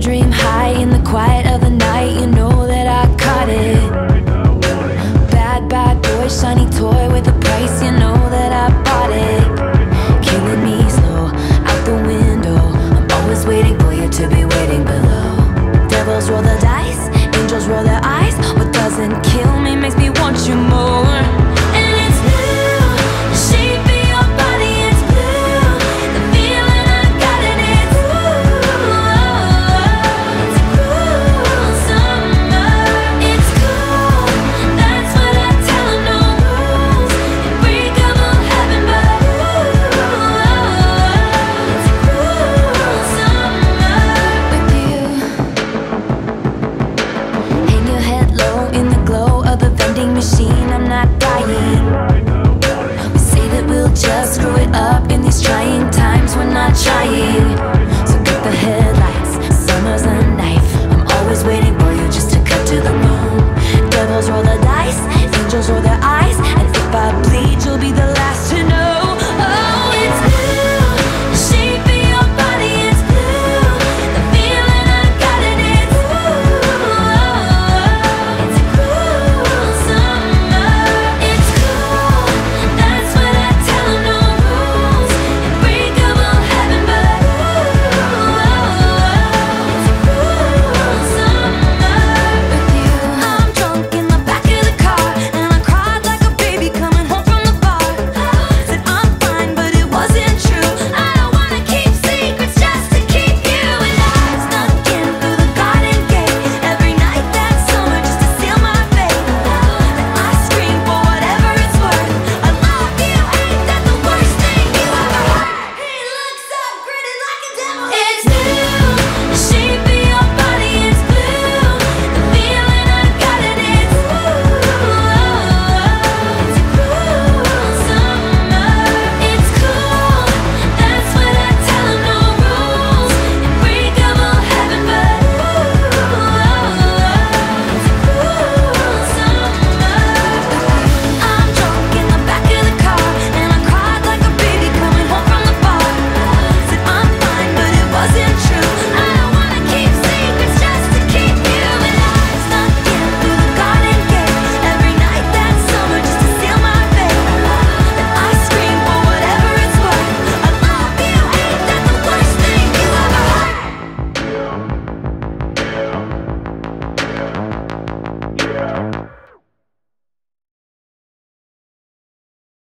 dream high in the quiet of the night. You know that I caught it. trying. So cut the headlights, summer's a knife. I'm always waiting for you just to cut to the bone. Devils roll the dice, angels roll their eyes, and if I bleed, you'll be the